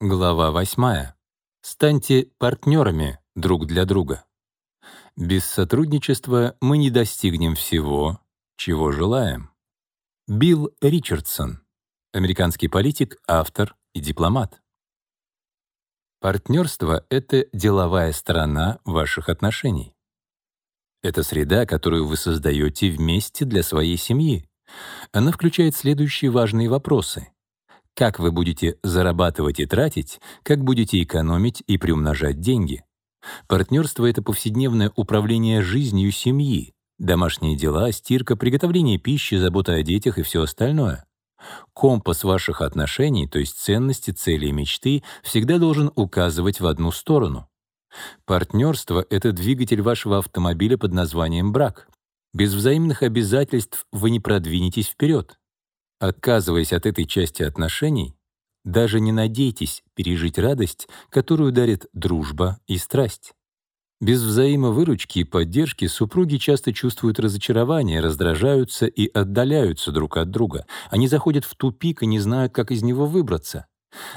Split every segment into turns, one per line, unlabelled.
Глава 8. Станьте партнерами друг для друга. Без сотрудничества мы не достигнем всего, чего желаем. Билл Ричардсон, американский политик, автор и дипломат. Партнерство — это деловая сторона ваших отношений. Это среда, которую вы создаете вместе для своей семьи. Она включает следующие важные вопросы. Как вы будете зарабатывать и тратить, как будете экономить и приумножать деньги. Партнерство — это повседневное управление жизнью семьи, домашние дела, стирка, приготовление пищи, забота о детях и все остальное. Компас ваших отношений, то есть ценности, цели и мечты, всегда должен указывать в одну сторону. Партнерство — это двигатель вашего автомобиля под названием брак. Без взаимных обязательств вы не продвинетесь вперед. Отказываясь от этой части отношений, даже не надейтесь пережить радость, которую дарит дружба и страсть. Без взаимовыручки и поддержки супруги часто чувствуют разочарование, раздражаются и отдаляются друг от друга. Они заходят в тупик и не знают, как из него выбраться.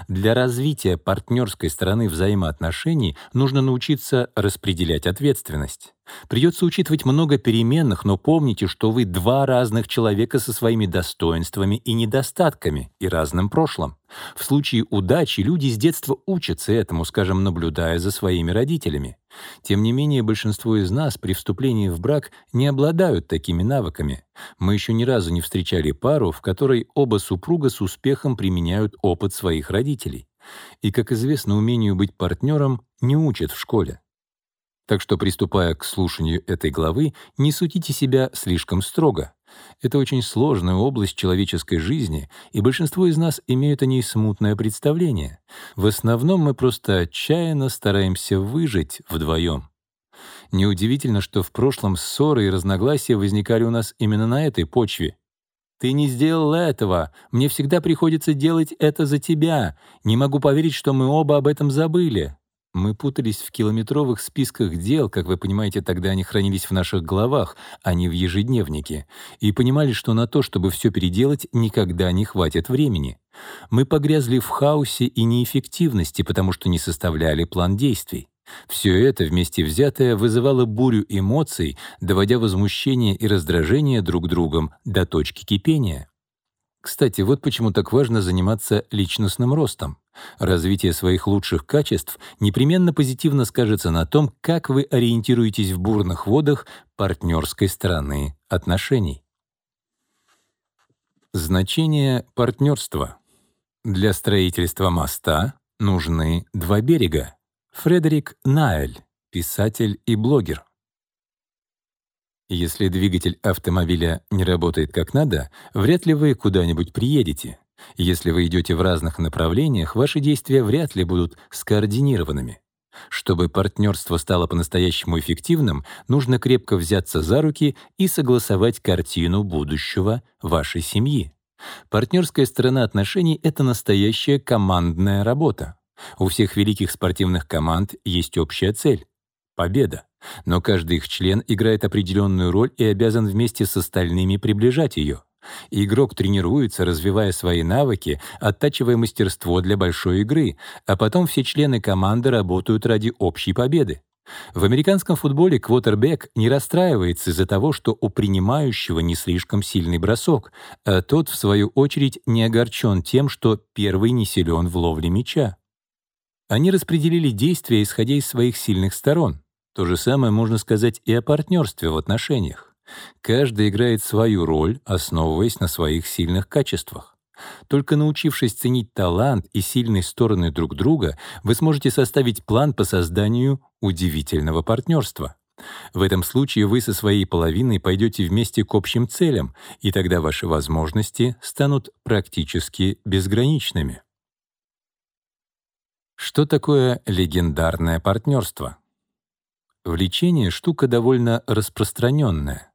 Для развития партнерской стороны взаимоотношений нужно научиться распределять ответственность. Придется учитывать много переменных, но помните, что вы два разных человека со своими достоинствами и недостатками и разным прошлым. В случае удачи люди с детства учатся этому, скажем, наблюдая за своими родителями. Тем не менее, большинство из нас при вступлении в брак не обладают такими навыками. Мы еще ни разу не встречали пару, в которой оба супруга с успехом применяют опыт своих родителей. И, как известно, умению быть партнером не учат в школе. Так что, приступая к слушанию этой главы, не судите себя слишком строго. Это очень сложная область человеческой жизни, и большинство из нас имеют о ней смутное представление. В основном мы просто отчаянно стараемся выжить вдвоем. Неудивительно, что в прошлом ссоры и разногласия возникали у нас именно на этой почве. «Ты не сделал этого. Мне всегда приходится делать это за тебя. Не могу поверить, что мы оба об этом забыли. Мы путались в километровых списках дел, как вы понимаете, тогда они хранились в наших головах, а не в ежедневнике, и понимали, что на то, чтобы все переделать, никогда не хватит времени. Мы погрязли в хаосе и неэффективности, потому что не составляли план действий. Все это вместе взятое вызывало бурю эмоций, доводя возмущение и раздражение друг другом до точки кипения. Кстати, вот почему так важно заниматься личностным ростом. Развитие своих лучших качеств непременно позитивно скажется на том, как вы ориентируетесь в бурных водах партнерской стороны отношений. Значение партнерства. Для строительства моста нужны два берега. Фредерик Найль, писатель и блогер. Если двигатель автомобиля не работает как надо, вряд ли вы куда-нибудь приедете. Если вы идете в разных направлениях, ваши действия вряд ли будут скоординированными. Чтобы партнерство стало по-настоящему эффективным, нужно крепко взяться за руки и согласовать картину будущего вашей семьи. Партнерская сторона отношений — это настоящая командная работа. У всех великих спортивных команд есть общая цель — победа. Но каждый их член играет определенную роль и обязан вместе с остальными приближать ее. Игрок тренируется, развивая свои навыки, оттачивая мастерство для большой игры, а потом все члены команды работают ради общей победы. В американском футболе квотербек не расстраивается из-за того, что у принимающего не слишком сильный бросок, а тот, в свою очередь, не огорчен тем, что первый не силен в ловле мяча. Они распределили действия, исходя из своих сильных сторон. То же самое можно сказать и о партнерстве в отношениях. Каждый играет свою роль, основываясь на своих сильных качествах. Только научившись ценить талант и сильные стороны друг друга, вы сможете составить план по созданию удивительного партнерства. В этом случае вы со своей половиной пойдете вместе к общим целям, и тогда ваши возможности станут практически безграничными. Что такое легендарное партнерство? Влечение — штука довольно распространенная.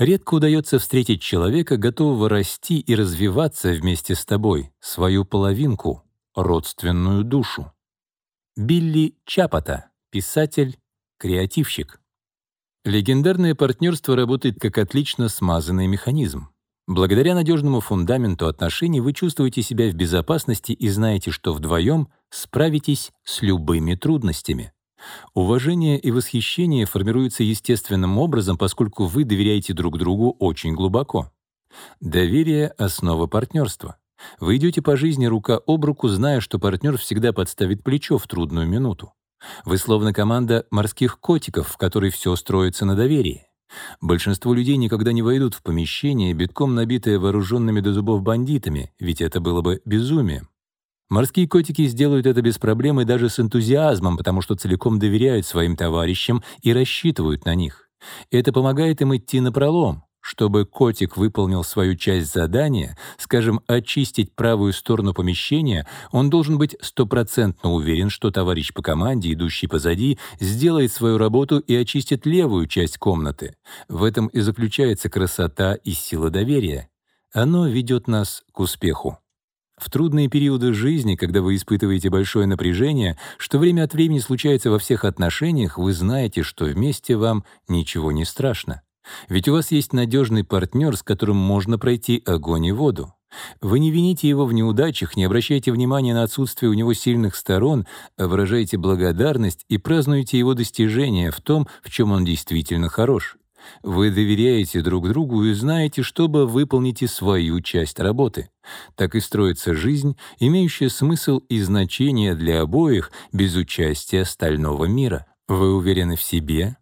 Редко удается встретить человека, готового расти и развиваться вместе с тобой, свою половинку, родственную душу. Билли Чапата, писатель, креативщик. Легендарное партнерство работает как отлично смазанный механизм. Благодаря надежному фундаменту отношений вы чувствуете себя в безопасности и знаете, что вдвоем справитесь с любыми трудностями. Уважение и восхищение формируются естественным образом, поскольку вы доверяете друг другу очень глубоко. Доверие — основа партнерства. Вы идете по жизни рука об руку, зная, что партнер всегда подставит плечо в трудную минуту. Вы словно команда морских котиков, в которой все строится на доверии. Большинство людей никогда не войдут в помещение, битком набитое вооруженными до зубов бандитами, ведь это было бы безумием. Морские котики сделают это без проблем и даже с энтузиазмом, потому что целиком доверяют своим товарищам и рассчитывают на них. Это помогает им идти на пролом. Чтобы котик выполнил свою часть задания, скажем, очистить правую сторону помещения, он должен быть стопроцентно уверен, что товарищ по команде, идущий позади, сделает свою работу и очистит левую часть комнаты. В этом и заключается красота и сила доверия. Оно ведет нас к успеху. В трудные периоды жизни, когда вы испытываете большое напряжение, что время от времени случается во всех отношениях, вы знаете, что вместе вам ничего не страшно. Ведь у вас есть надежный партнер, с которым можно пройти огонь и воду. Вы не вините его в неудачах, не обращайте внимания на отсутствие у него сильных сторон, а выражаете благодарность и празднуете его достижения в том, в чем он действительно хорош. Вы доверяете друг другу и знаете, чтобы выполните свою часть работы. Так и строится жизнь, имеющая смысл и значение для обоих без участия остального мира. Вы уверены в себе,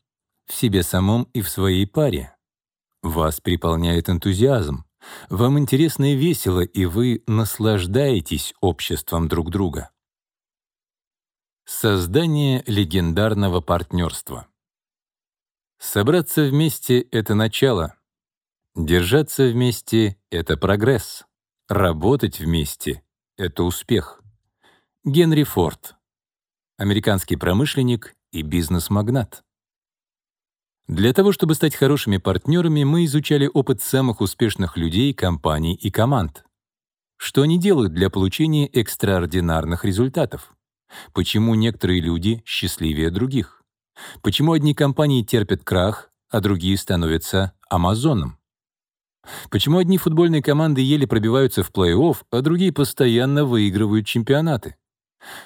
в себе самом и в своей паре. Вас переполняет энтузиазм. Вам интересно и весело, и вы наслаждаетесь обществом друг друга. Создание легендарного партнерства. Собраться вместе — это начало. Держаться вместе — это прогресс. Работать вместе — это успех. Генри Форд. Американский промышленник и бизнес-магнат. Для того, чтобы стать хорошими партнерами, мы изучали опыт самых успешных людей, компаний и команд. Что они делают для получения экстраординарных результатов? Почему некоторые люди счастливее других? Почему одни компании терпят крах, а другие становятся Амазоном? Почему одни футбольные команды еле пробиваются в плей-офф, а другие постоянно выигрывают чемпионаты?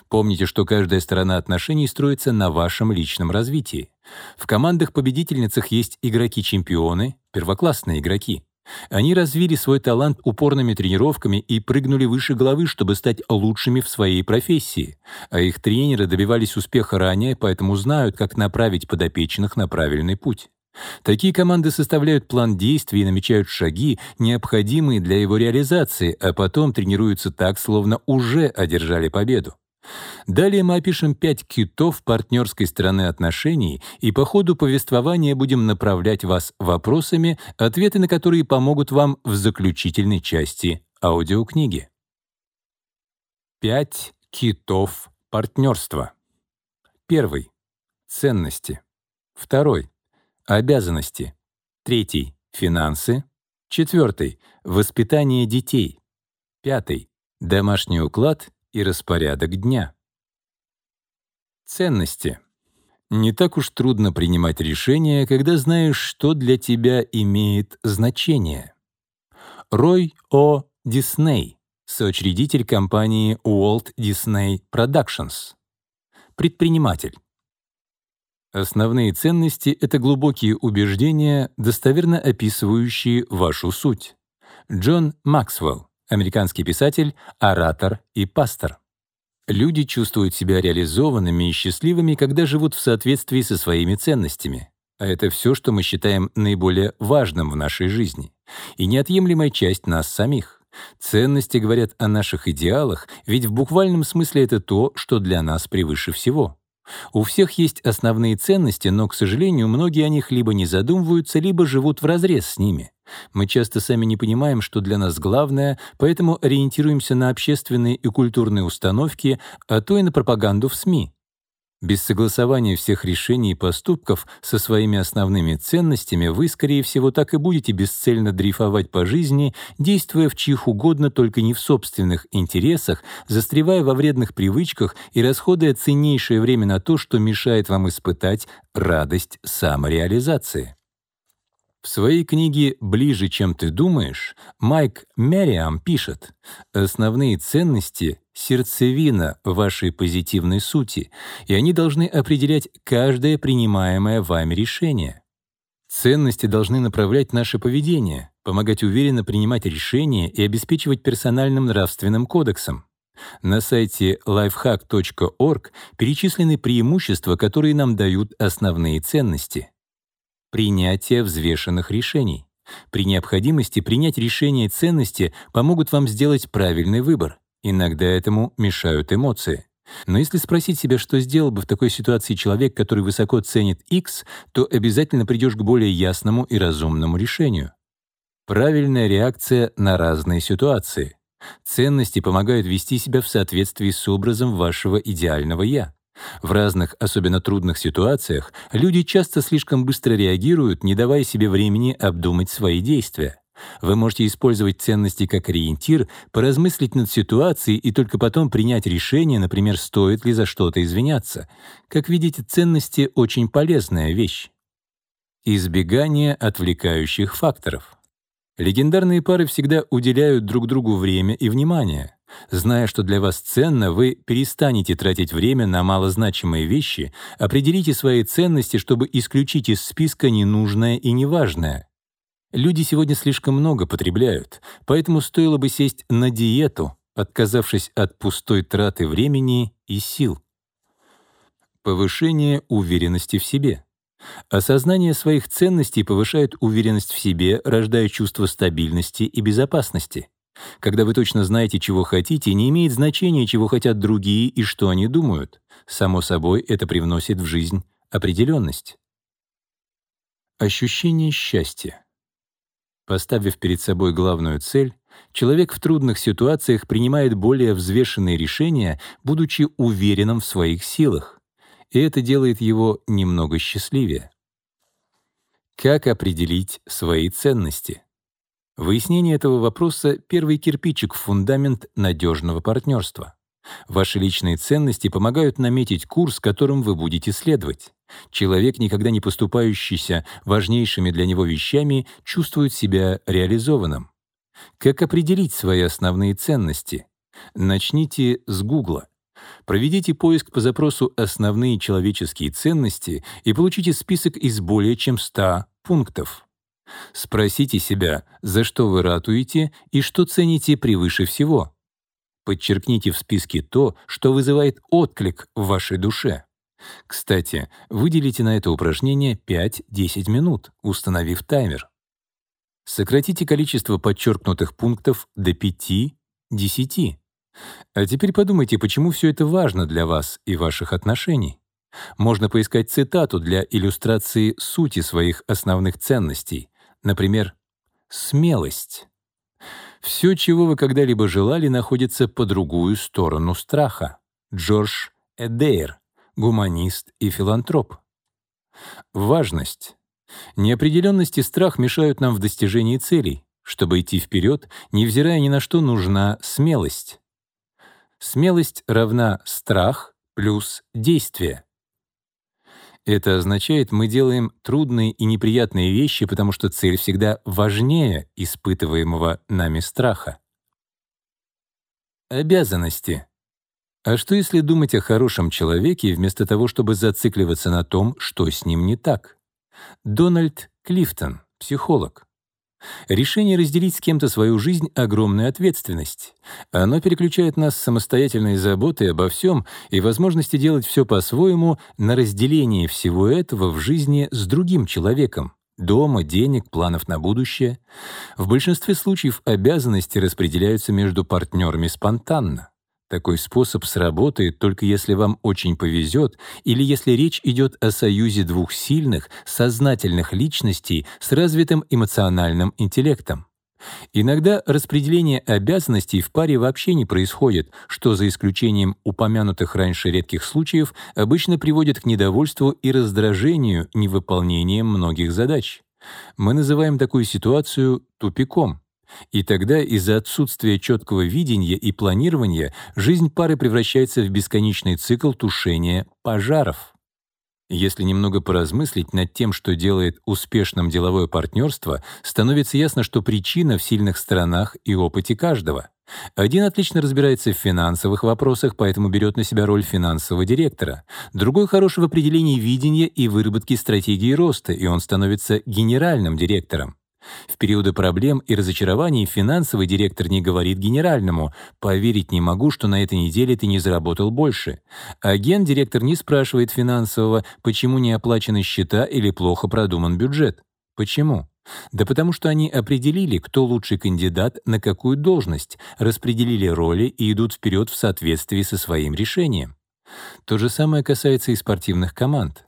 Помните, что каждая сторона отношений строится на вашем личном развитии. В командах-победительницах есть игроки-чемпионы, первоклассные игроки. Они развили свой талант упорными тренировками и прыгнули выше головы, чтобы стать лучшими в своей профессии. А их тренеры добивались успеха ранее, поэтому знают, как направить подопечных на правильный путь. Такие команды составляют план действий и намечают шаги, необходимые для его реализации, а потом тренируются так, словно уже одержали победу. Далее мы опишем пять китов партнерской стороны отношений и по ходу повествования будем направлять вас вопросами, ответы на которые помогут вам в заключительной части аудиокниги. Пять китов партнерства. Первый — ценности. Второй — обязанности. Третий — финансы. Четвертый — воспитание детей. Пятый — домашний уклад и распорядок дня. Ценности. Не так уж трудно принимать решения, когда знаешь, что для тебя имеет значение. Рой О. Дисней, соучредитель компании Walt Disney Productions. Предприниматель. Основные ценности — это глубокие убеждения, достоверно описывающие вашу суть. Джон Максвелл, американский писатель, оратор и пастор. Люди чувствуют себя реализованными и счастливыми, когда живут в соответствии со своими ценностями. А это все, что мы считаем наиболее важным в нашей жизни. И неотъемлемая часть нас самих. Ценности говорят о наших идеалах, ведь в буквальном смысле это то, что для нас превыше всего. У всех есть основные ценности, но, к сожалению, многие о них либо не задумываются, либо живут вразрез с ними. Мы часто сами не понимаем, что для нас главное, поэтому ориентируемся на общественные и культурные установки, а то и на пропаганду в СМИ. Без согласования всех решений и поступков со своими основными ценностями вы, скорее всего, так и будете бесцельно дрейфовать по жизни, действуя в чьих угодно, только не в собственных интересах, застревая во вредных привычках и расходуя ценнейшее время на то, что мешает вам испытать радость самореализации. В своей книге «Ближе, чем ты думаешь» Майк Мериам пишет, «Основные ценности — сердцевина вашей позитивной сути, и они должны определять каждое принимаемое вами решение. Ценности должны направлять наше поведение, помогать уверенно принимать решения и обеспечивать персональным нравственным кодексом. На сайте lifehack.org перечислены преимущества, которые нам дают основные ценности. Принятие взвешенных решений. При необходимости принять решения и ценности помогут вам сделать правильный выбор. Иногда этому мешают эмоции. Но если спросить себя, что сделал бы в такой ситуации человек, который высоко ценит X, то обязательно придешь к более ясному и разумному решению. Правильная реакция на разные ситуации. Ценности помогают вести себя в соответствии с образом вашего идеального «я». В разных, особенно трудных ситуациях, люди часто слишком быстро реагируют, не давая себе времени обдумать свои действия. Вы можете использовать ценности как ориентир, поразмыслить над ситуацией и только потом принять решение, например, стоит ли за что-то извиняться. Как видите, ценности — очень полезная вещь. Избегание отвлекающих факторов. Легендарные пары всегда уделяют друг другу время и внимание. Зная, что для вас ценно, вы перестанете тратить время на малозначимые вещи, определите свои ценности, чтобы исключить из списка ненужное и неважное. Люди сегодня слишком много потребляют, поэтому стоило бы сесть на диету, отказавшись от пустой траты времени и сил. Повышение уверенности в себе. Осознание своих ценностей повышает уверенность в себе, рождая чувство стабильности и безопасности. Когда вы точно знаете, чего хотите, не имеет значения, чего хотят другие и что они думают. Само собой, это привносит в жизнь определенность. Ощущение счастья. Поставив перед собой главную цель, человек в трудных ситуациях принимает более взвешенные решения, будучи уверенным в своих силах. И это делает его немного счастливее. Как определить свои ценности? Выяснение этого вопроса — первый кирпичик в фундамент надежного партнерства. Ваши личные ценности помогают наметить курс, которым вы будете следовать. Человек, никогда не поступающийся важнейшими для него вещами, чувствует себя реализованным. Как определить свои основные ценности? Начните с Гугла. Проведите поиск по запросу «Основные человеческие ценности» и получите список из более чем 100 пунктов. Спросите себя, за что вы ратуете и что цените превыше всего. Подчеркните в списке то, что вызывает отклик в вашей душе. Кстати, выделите на это упражнение 5-10 минут, установив таймер. Сократите количество подчеркнутых пунктов до 5-10. А теперь подумайте, почему все это важно для вас и ваших отношений. Можно поискать цитату для иллюстрации сути своих основных ценностей. Например, смелость. Все, чего вы когда-либо желали, находится по другую сторону страха. Джордж Эдейр, гуманист и филантроп. Важность. Неопределенность и страх мешают нам в достижении целей. Чтобы идти вперед, невзирая ни на что, нужна смелость. Смелость равна страх плюс действие. Это означает, мы делаем трудные и неприятные вещи, потому что цель всегда важнее испытываемого нами страха. Обязанности. А что если думать о хорошем человеке вместо того, чтобы зацикливаться на том, что с ним не так? Дональд Клифтон, психолог. Решение разделить с кем-то свою жизнь — огромная ответственность. Оно переключает нас с самостоятельной заботой обо всем и возможности делать все по-своему на разделение всего этого в жизни с другим человеком. Дома, денег, планов на будущее. В большинстве случаев обязанности распределяются между партнерами спонтанно. Такой способ сработает только если вам очень повезет или если речь идет о союзе двух сильных, сознательных личностей с развитым эмоциональным интеллектом. Иногда распределение обязанностей в паре вообще не происходит, что за исключением упомянутых раньше редких случаев обычно приводит к недовольству и раздражению невыполнением многих задач. Мы называем такую ситуацию тупиком. И тогда из-за отсутствия четкого видения и планирования жизнь пары превращается в бесконечный цикл тушения пожаров. Если немного поразмыслить над тем, что делает успешным деловое партнерство, становится ясно, что причина в сильных сторонах и опыте каждого. Один отлично разбирается в финансовых вопросах, поэтому берет на себя роль финансового директора. Другой хорош в определении видения и выработке стратегии роста, и он становится генеральным директором. В периоды проблем и разочарований финансовый директор не говорит генеральному «поверить не могу, что на этой неделе ты не заработал больше». А директор не спрашивает финансового, почему не оплачены счета или плохо продуман бюджет. Почему? Да потому что они определили, кто лучший кандидат на какую должность, распределили роли и идут вперед в соответствии со своим решением. То же самое касается и спортивных команд.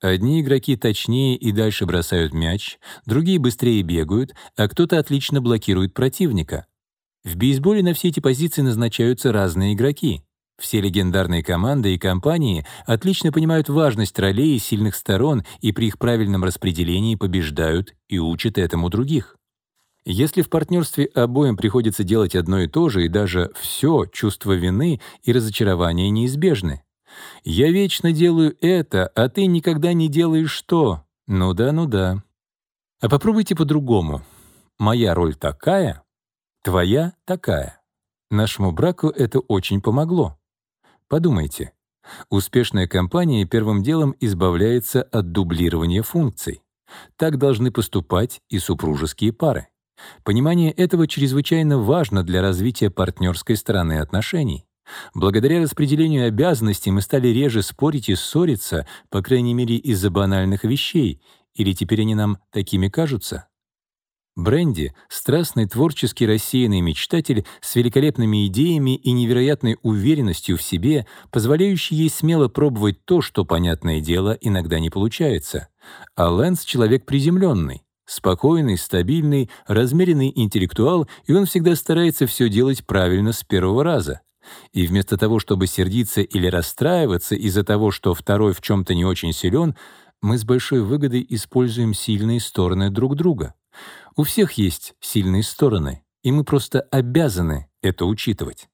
Одни игроки точнее и дальше бросают мяч, другие быстрее бегают, а кто-то отлично блокирует противника. В бейсболе на все эти позиции назначаются разные игроки. Все легендарные команды и компании отлично понимают важность ролей и сильных сторон и при их правильном распределении побеждают и учат этому других. Если в партнерстве обоим приходится делать одно и то же, и даже все, чувство вины и разочарования неизбежны. «Я вечно делаю это, а ты никогда не делаешь что?» Ну да, ну да. А попробуйте по-другому. Моя роль такая, твоя такая. Нашему браку это очень помогло. Подумайте. Успешная компания первым делом избавляется от дублирования функций. Так должны поступать и супружеские пары. Понимание этого чрезвычайно важно для развития партнерской стороны отношений. Благодаря распределению обязанностей мы стали реже спорить и ссориться, по крайней мере, из-за банальных вещей, или теперь они нам такими кажутся? Бренди — страстный, творческий, рассеянный мечтатель с великолепными идеями и невероятной уверенностью в себе, позволяющий ей смело пробовать то, что, понятное дело, иногда не получается. А Лэнс — человек приземленный, спокойный, стабильный, размеренный интеллектуал, и он всегда старается все делать правильно с первого раза. И вместо того, чтобы сердиться или расстраиваться из-за того, что второй в чем-то не очень силен, мы с большой выгодой используем сильные стороны друг друга. У всех есть сильные стороны, и мы просто обязаны это учитывать.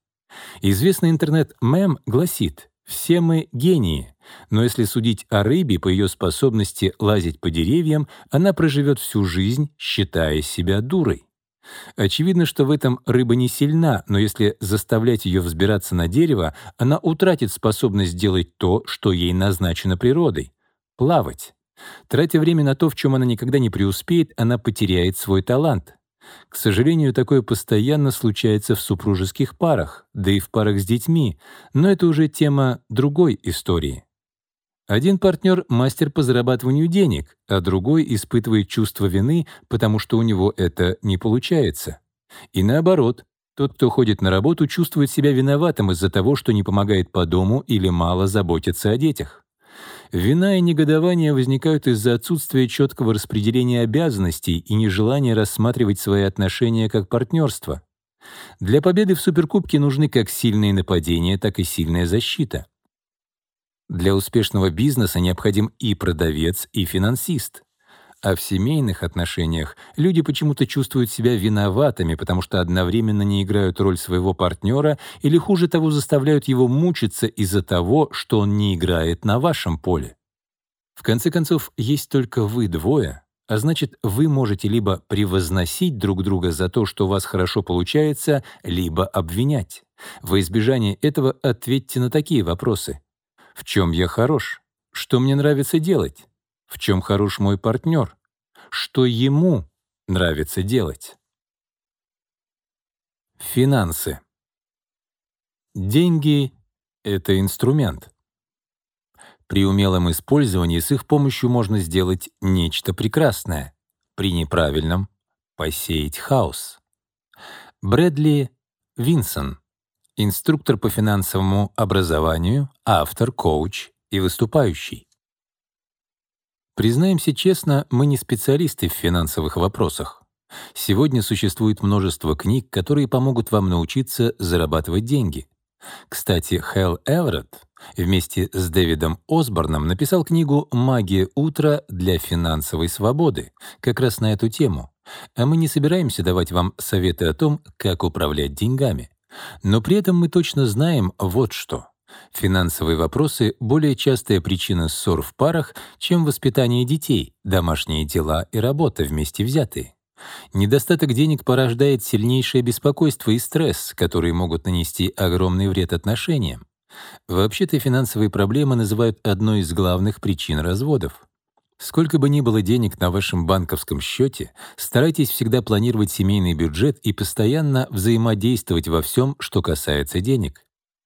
Известный интернет-мем гласит «Все мы гении», но если судить о рыбе по ее способности лазить по деревьям, она проживет всю жизнь, считая себя дурой. Очевидно, что в этом рыба не сильна, но если заставлять ее взбираться на дерево, она утратит способность делать то, что ей назначено природой — плавать. Тратя время на то, в чем она никогда не преуспеет, она потеряет свой талант. К сожалению, такое постоянно случается в супружеских парах, да и в парах с детьми, но это уже тема другой истории. Один партнер — мастер по зарабатыванию денег, а другой испытывает чувство вины, потому что у него это не получается. И наоборот, тот, кто ходит на работу, чувствует себя виноватым из-за того, что не помогает по дому или мало заботится о детях. Вина и негодование возникают из-за отсутствия четкого распределения обязанностей и нежелания рассматривать свои отношения как партнерство. Для победы в Суперкубке нужны как сильные нападения, так и сильная защита. Для успешного бизнеса необходим и продавец, и финансист. А в семейных отношениях люди почему-то чувствуют себя виноватыми, потому что одновременно не играют роль своего партнера или, хуже того, заставляют его мучиться из-за того, что он не играет на вашем поле. В конце концов, есть только вы двое, а значит, вы можете либо превозносить друг друга за то, что у вас хорошо получается, либо обвинять. Во избежание этого ответьте на такие вопросы. В чем я хорош? Что мне нравится делать? в чем хорош мой партнер, что ему нравится делать. Финансы. Деньги — это инструмент. При умелом использовании с их помощью можно сделать нечто прекрасное. При неправильном — посеять хаос. Брэдли Винсон, инструктор по финансовому образованию, автор, коуч и выступающий. Признаемся честно, мы не специалисты в финансовых вопросах. Сегодня существует множество книг, которые помогут вам научиться зарабатывать деньги. Кстати, Хелл Эверетт вместе с Дэвидом Осборном написал книгу «Магия утра для финансовой свободы» как раз на эту тему. А мы не собираемся давать вам советы о том, как управлять деньгами. Но при этом мы точно знаем вот что — Финансовые вопросы — более частая причина ссор в парах, чем воспитание детей, домашние дела и работа вместе взятые. Недостаток денег порождает сильнейшее беспокойство и стресс, которые могут нанести огромный вред отношениям. Вообще-то финансовые проблемы называют одной из главных причин разводов. Сколько бы ни было денег на вашем банковском счете, старайтесь всегда планировать семейный бюджет и постоянно взаимодействовать во всем, что касается денег.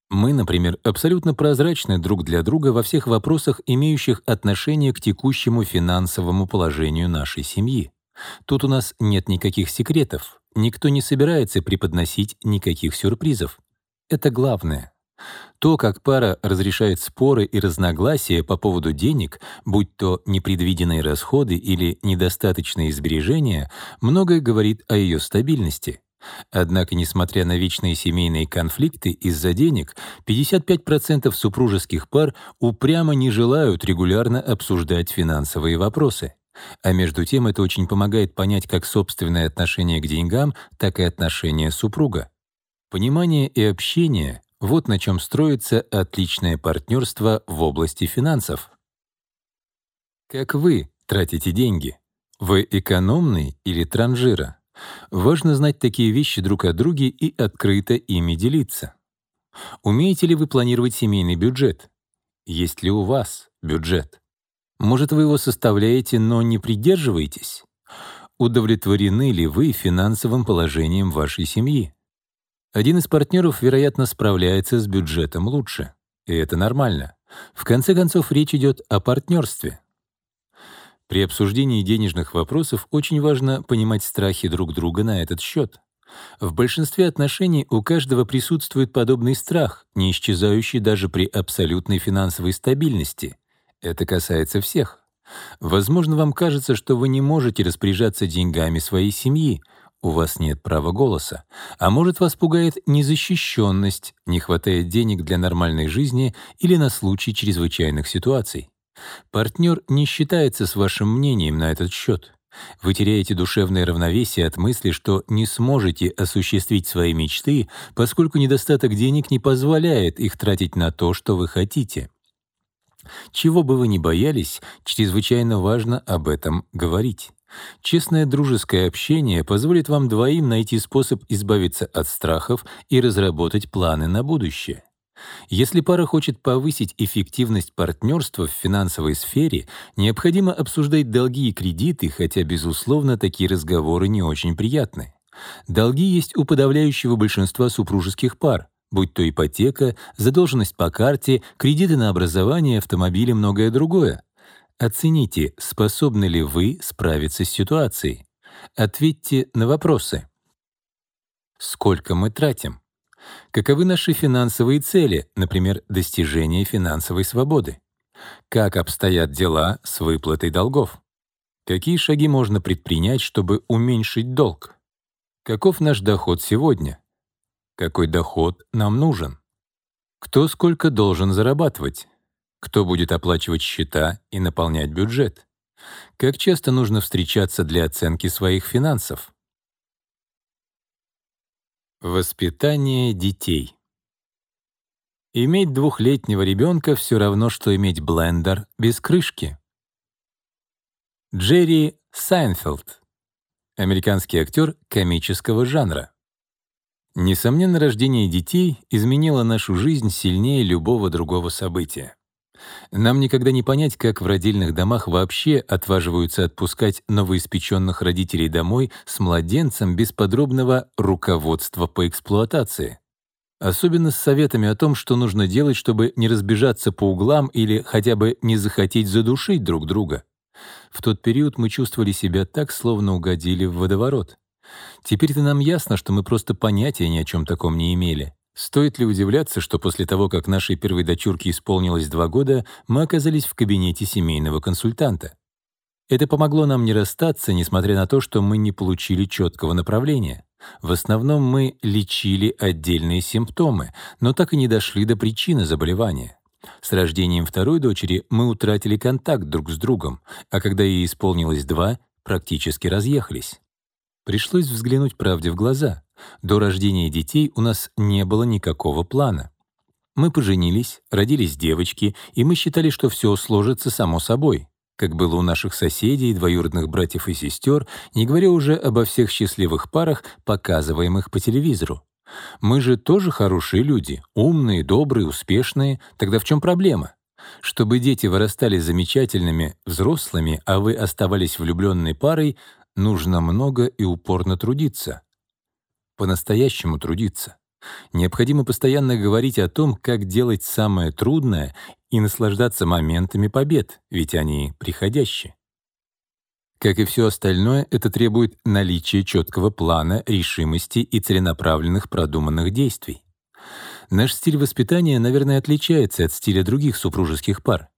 Мы, например, абсолютно прозрачны друг для друга во всех вопросах, имеющих отношение к текущему финансовому положению нашей семьи. Тут у нас нет никаких секретов, никто не собирается преподносить никаких сюрпризов. Это главное. То, как пара разрешает споры и разногласия по поводу денег, будь то непредвиденные расходы или недостаточные сбережения, многое говорит о ее стабильности. Однако, несмотря на вечные семейные конфликты из-за денег, 55% супружеских пар упрямо не желают регулярно обсуждать финансовые вопросы. А между тем это очень помогает понять как собственное отношение к деньгам, так и отношение супруга. Понимание и общение — вот на чем строится отличное партнерство в области финансов. Как вы тратите деньги? Вы экономный или транжира? Важно знать такие вещи друг о друге и открыто ими делиться. Умеете ли вы планировать семейный бюджет? Есть ли у вас бюджет? Может, вы его составляете, но не придерживаетесь? Удовлетворены ли вы финансовым положением вашей семьи? Один из партнеров, вероятно, справляется с бюджетом лучше. И это нормально. В конце концов, речь идет о партнерстве. При обсуждении денежных вопросов очень важно понимать страхи друг друга на этот счет. В большинстве отношений у каждого присутствует подобный страх, не исчезающий даже при абсолютной финансовой стабильности — это касается всех. Возможно, вам кажется, что вы не можете распоряжаться деньгами своей семьи, у вас нет права голоса. А может, вас пугает незащищенность, не хватает денег для нормальной жизни или на случай чрезвычайных ситуаций. Партнер не считается с вашим мнением на этот счет. Вы теряете душевное равновесие от мысли, что не сможете осуществить свои мечты, поскольку недостаток денег не позволяет их тратить на то, что вы хотите. Чего бы вы ни боялись, чрезвычайно важно об этом говорить. Честное дружеское общение позволит вам двоим найти способ избавиться от страхов и разработать планы на будущее. Если пара хочет повысить эффективность партнерства в финансовой сфере, необходимо обсуждать долги и кредиты, хотя, безусловно, такие разговоры не очень приятны. Долги есть у подавляющего большинства супружеских пар будь то ипотека, задолженность по карте, кредиты на образование, автомобили многое другое. Оцените, способны ли вы справиться с ситуацией. Ответьте на вопросы. Сколько мы тратим? Каковы наши финансовые цели, например, достижение финансовой свободы? Как обстоят дела с выплатой долгов? Какие шаги можно предпринять, чтобы уменьшить долг? Каков наш доход сегодня? Какой доход нам нужен? Кто сколько должен зарабатывать? Кто будет оплачивать счета и наполнять бюджет? Как часто нужно встречаться для оценки своих финансов? Воспитание детей. Иметь двухлетнего ребенка все равно, что иметь блендер без крышки. Джерри Сайнфелд, американский актер комического жанра. Несомненно, рождение детей изменило нашу жизнь сильнее любого другого события. Нам никогда не понять, как в родильных домах вообще отваживаются отпускать новоиспеченных родителей домой с младенцем без подробного руководства по эксплуатации. Особенно с советами о том, что нужно делать, чтобы не разбежаться по углам или хотя бы не захотеть задушить друг друга. В тот период мы чувствовали себя так, словно угодили в водоворот. Теперь-то нам ясно, что мы просто понятия ни о чем таком не имели. Стоит ли удивляться, что после того, как нашей первой дочурке исполнилось два года, мы оказались в кабинете семейного консультанта? Это помогло нам не расстаться, несмотря на то, что мы не получили четкого направления. В основном мы лечили отдельные симптомы, но так и не дошли до причины заболевания. С рождением второй дочери мы утратили контакт друг с другом, а когда ей исполнилось два, практически разъехались. Пришлось взглянуть правде в глаза. До рождения детей у нас не было никакого плана. Мы поженились, родились девочки, и мы считали, что все сложится само собой, как было у наших соседей, двоюродных братьев и сестер, не говоря уже обо всех счастливых парах, показываемых по телевизору. Мы же тоже хорошие люди, умные, добрые, успешные. Тогда в чем проблема? Чтобы дети вырастали замечательными взрослыми, а вы оставались влюбленной парой, нужно много и упорно трудиться. По-настоящему трудиться. Необходимо постоянно говорить о том, как делать самое трудное и наслаждаться моментами побед, ведь они приходящие. Как и все остальное, это требует наличия четкого плана, решимости и целенаправленных продуманных действий. Наш стиль воспитания, наверное, отличается от стиля других супружеских пар.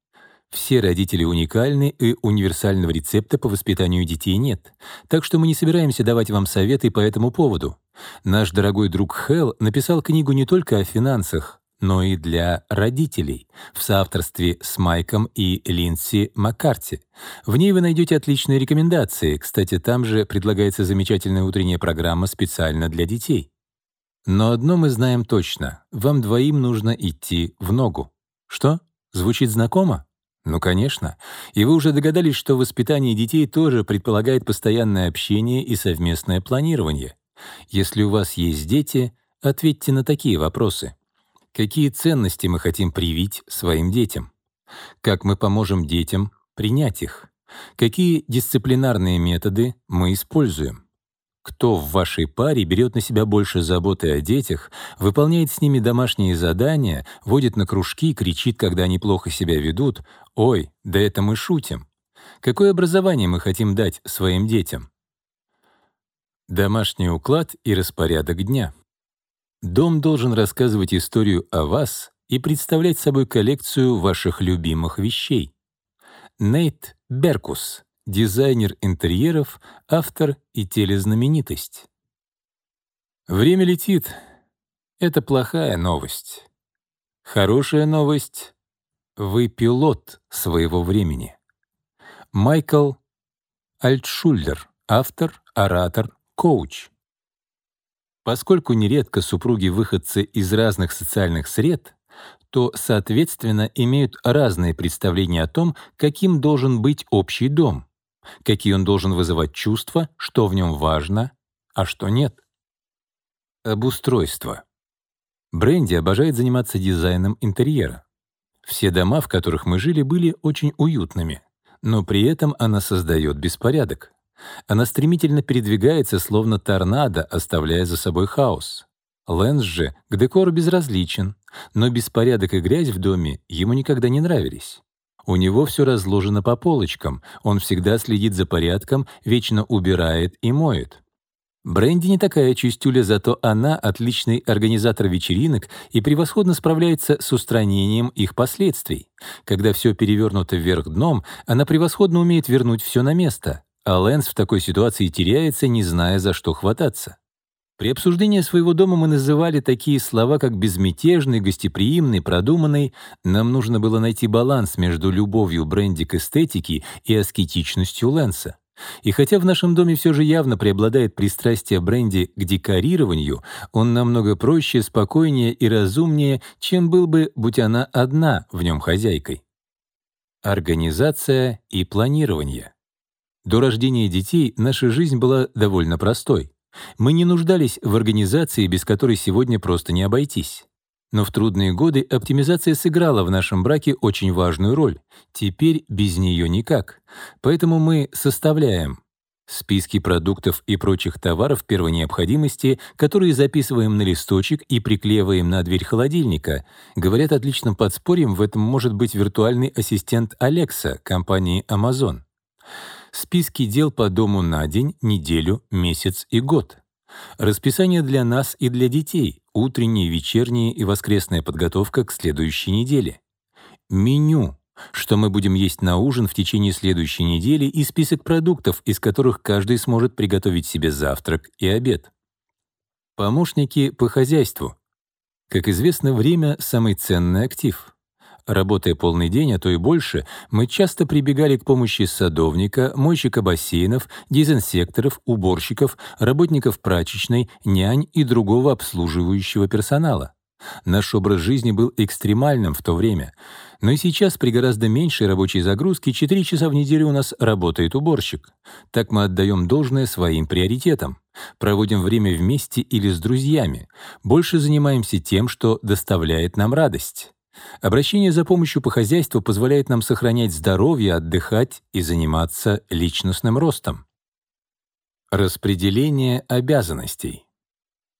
Все родители уникальны, и универсального рецепта по воспитанию детей нет. Так что мы не собираемся давать вам советы по этому поводу. Наш дорогой друг Хелл написал книгу не только о финансах, но и для родителей в соавторстве с Майком и Линдси Маккарти. В ней вы найдете отличные рекомендации. Кстати, там же предлагается замечательная утренняя программа специально для детей. Но одно мы знаем точно — вам двоим нужно идти в ногу. Что? Звучит знакомо? Ну, конечно. И вы уже догадались, что воспитание детей тоже предполагает постоянное общение и совместное планирование. Если у вас есть дети, ответьте на такие вопросы. Какие ценности мы хотим привить своим детям? Как мы поможем детям принять их? Какие дисциплинарные методы мы используем? Кто в вашей паре берет на себя больше заботы о детях, выполняет с ними домашние задания, водит на кружки, кричит, когда они плохо себя ведут? «Ой, да это мы шутим». Какое образование мы хотим дать своим детям? Домашний уклад и распорядок дня. Дом должен рассказывать историю о вас и представлять собой коллекцию ваших любимых вещей. Нейт Беркус, дизайнер интерьеров, автор и телезнаменитость. Время летит. Это плохая новость. Хорошая новость — вы пилот своего времени. Майкл Альтшуллер, автор, оратор, коуч. Поскольку нередко супруги-выходцы из разных социальных сред, то, соответственно, имеют разные представления о том, каким должен быть общий дом, какие он должен вызывать чувства, что в нем важно, а что нет. Обустройство. Бренди обожает заниматься дизайном интерьера. Все дома, в которых мы жили, были очень уютными, но при этом она создает беспорядок. Она стремительно передвигается, словно торнадо, оставляя за собой хаос. Лэнс же к декору безразличен, но беспорядок и грязь в доме ему никогда не нравились. У него все разложено по полочкам, он всегда следит за порядком, вечно убирает и моет. Бренди не такая чистюля, зато она отличный организатор вечеринок и превосходно справляется с устранением их последствий. Когда все перевернуто вверх дном, она превосходно умеет вернуть все на место а Лэнс в такой ситуации теряется, не зная, за что хвататься. При обсуждении своего дома мы называли такие слова, как безмятежный, гостеприимный, продуманный. Нам нужно было найти баланс между любовью Бренди к эстетике и аскетичностью Лэнса. И хотя в нашем доме все же явно преобладает пристрастие Бренди к декорированию, он намного проще, спокойнее и разумнее, чем был бы, будь она одна в нем хозяйкой. Организация и планирование. До рождения детей наша жизнь была довольно простой. Мы не нуждались в организации, без которой сегодня просто не обойтись. Но в трудные годы оптимизация сыграла в нашем браке очень важную роль. Теперь без нее никак. Поэтому мы составляем списки продуктов и прочих товаров первой необходимости, которые записываем на листочек и приклеиваем на дверь холодильника. Говорят, отличным подспорьем в этом может быть виртуальный ассистент Alexa компании Amazon списки дел по дому на день, неделю, месяц и год. Расписание для нас и для детей, утренняя, вечерняя и воскресная подготовка к следующей неделе. Меню, что мы будем есть на ужин в течение следующей недели и список продуктов, из которых каждый сможет приготовить себе завтрак и обед. Помощники по хозяйству. Как известно, время — самый ценный актив. Работая полный день, а то и больше, мы часто прибегали к помощи садовника, мойщика бассейнов, дезинсекторов, уборщиков, работников прачечной, нянь и другого обслуживающего персонала. Наш образ жизни был экстремальным в то время, но и сейчас при гораздо меньшей рабочей загрузке 4 часа в неделю у нас работает уборщик. Так мы отдаем должное своим приоритетам. Проводим время вместе или с друзьями. Больше занимаемся тем, что доставляет нам радость. Обращение за помощью по хозяйству позволяет нам сохранять здоровье, отдыхать и заниматься личностным ростом. Распределение обязанностей.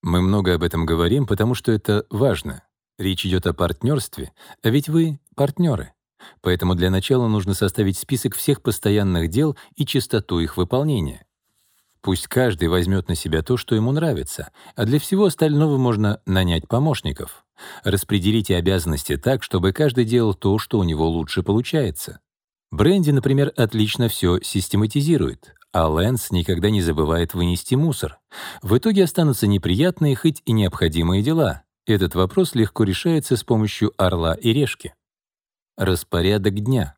Мы много об этом говорим, потому что это важно. Речь идет о партнерстве, а ведь вы — партнеры. Поэтому для начала нужно составить список всех постоянных дел и частоту их выполнения. Пусть каждый возьмет на себя то, что ему нравится, а для всего остального можно нанять помощников. Распределите обязанности так, чтобы каждый делал то, что у него лучше получается. Бренди, например, отлично все систематизирует, а Лэнс никогда не забывает вынести мусор. В итоге останутся неприятные, хоть и необходимые дела. Этот вопрос легко решается с помощью орла и решки. Распорядок дня.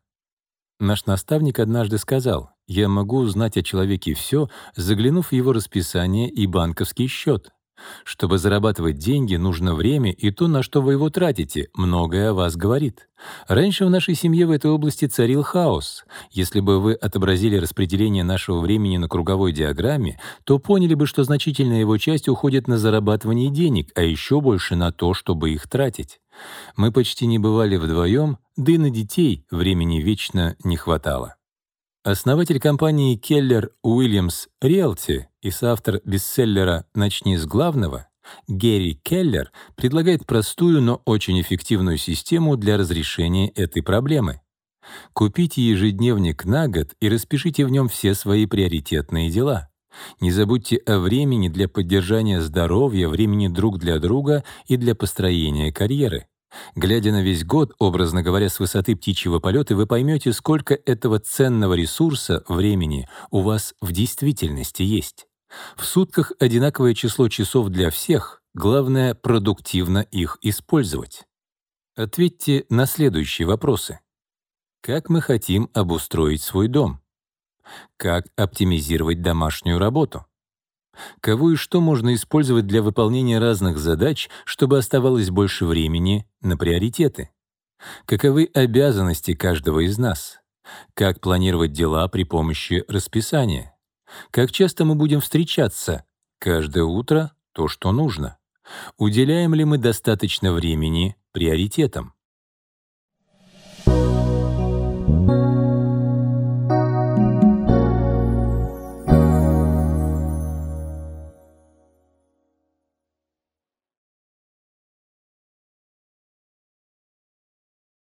Наш наставник однажды сказал, «Я могу узнать о человеке все, заглянув в его расписание и банковский счет. Чтобы зарабатывать деньги, нужно время и то, на что вы его тратите, многое о вас говорит. Раньше в нашей семье в этой области царил хаос. Если бы вы отобразили распределение нашего времени на круговой диаграмме, то поняли бы, что значительная его часть уходит на зарабатывание денег, а еще больше на то, чтобы их тратить. Мы почти не бывали вдвоем, да и на детей времени вечно не хватало. Основатель компании Keller Williams Realty и соавтор бестселлера «Начни с главного» Герри Келлер предлагает простую, но очень эффективную систему для разрешения этой проблемы. Купите ежедневник на год и распишите в нем все свои приоритетные дела. Не забудьте о времени для поддержания здоровья, времени друг для друга и для построения карьеры. Глядя на весь год, образно говоря, с высоты птичьего полета, вы поймете, сколько этого ценного ресурса, времени, у вас в действительности есть. В сутках одинаковое число часов для всех, главное — продуктивно их использовать. Ответьте на следующие вопросы. Как мы хотим обустроить свой дом? Как оптимизировать домашнюю работу? Кого и что можно использовать для выполнения разных задач, чтобы оставалось больше времени на приоритеты? Каковы обязанности каждого из нас? Как планировать дела при помощи расписания? Как часто мы будем встречаться? Каждое утро то, что нужно. Уделяем ли мы достаточно времени приоритетам?